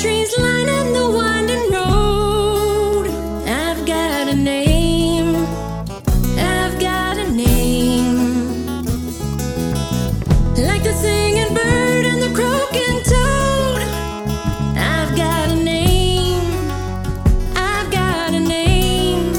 trees line lining the winding road. I've got a name. I've got a name. Like the singing bird and the croaking toad. I've got a name. I've got a name.